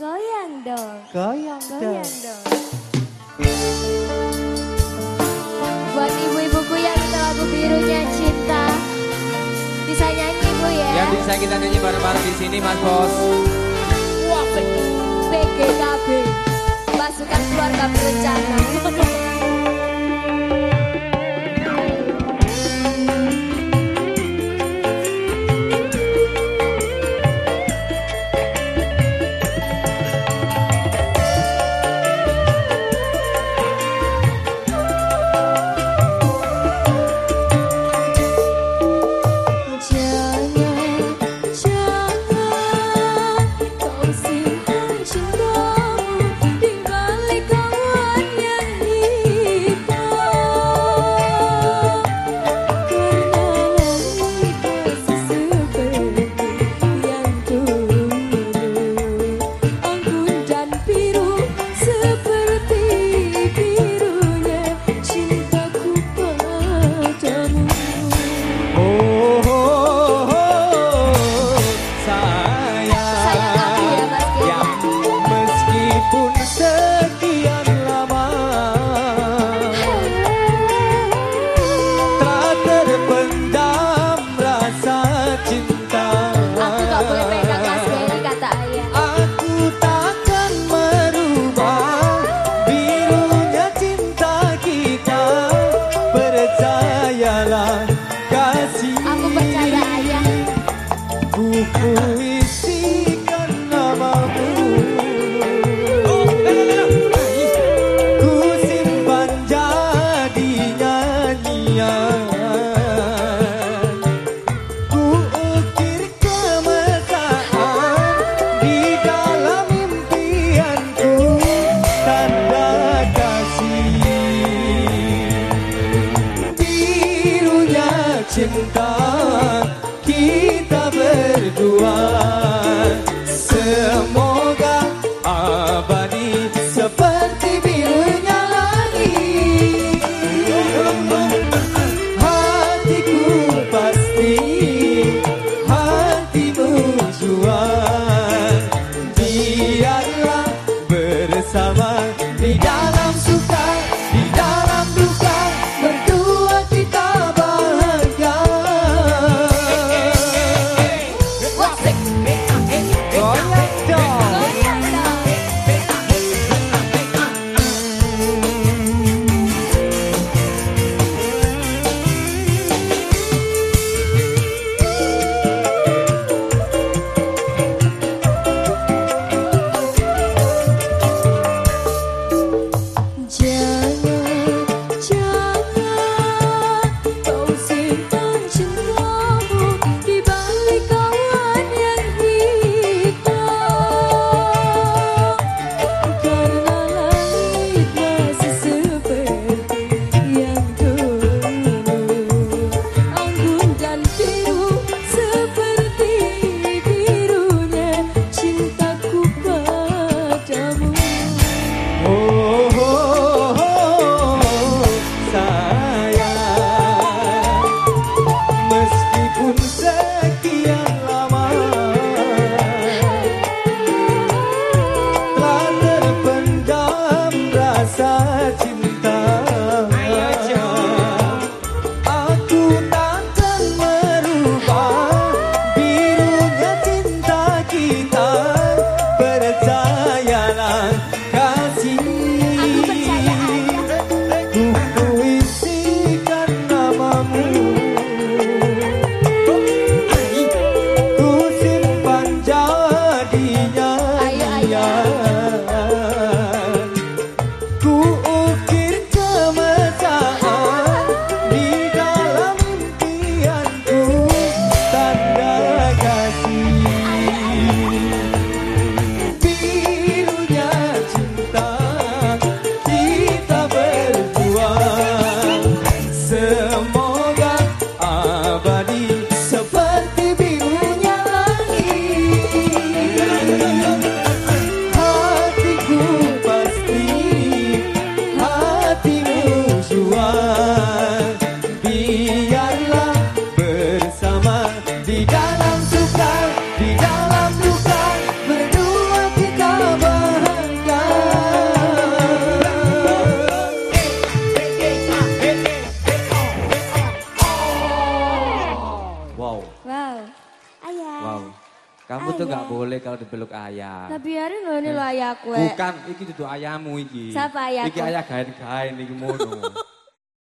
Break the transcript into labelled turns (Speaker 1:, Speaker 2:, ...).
Speaker 1: Goyang dong.
Speaker 2: Goyang,
Speaker 1: Goyang dong. Buat ibu-ibuku yang minta lagu birunya cinta. Bisa nyanyi Bu ya.
Speaker 3: Yang bisa kita nyanyi bareng-bareng di sini Mas Bos.
Speaker 1: Wah, PGKB. Pasukan keluarga berencana.
Speaker 3: Wow. Kamu tuh nggak boleh kalau dipeluk ayah.
Speaker 1: Lah biarin loh ini lo ayahku.
Speaker 3: Bukan, iki itu ayahmu iki.
Speaker 1: Siapa ayahku?
Speaker 3: Iki ayah gaen-gaen iki mono.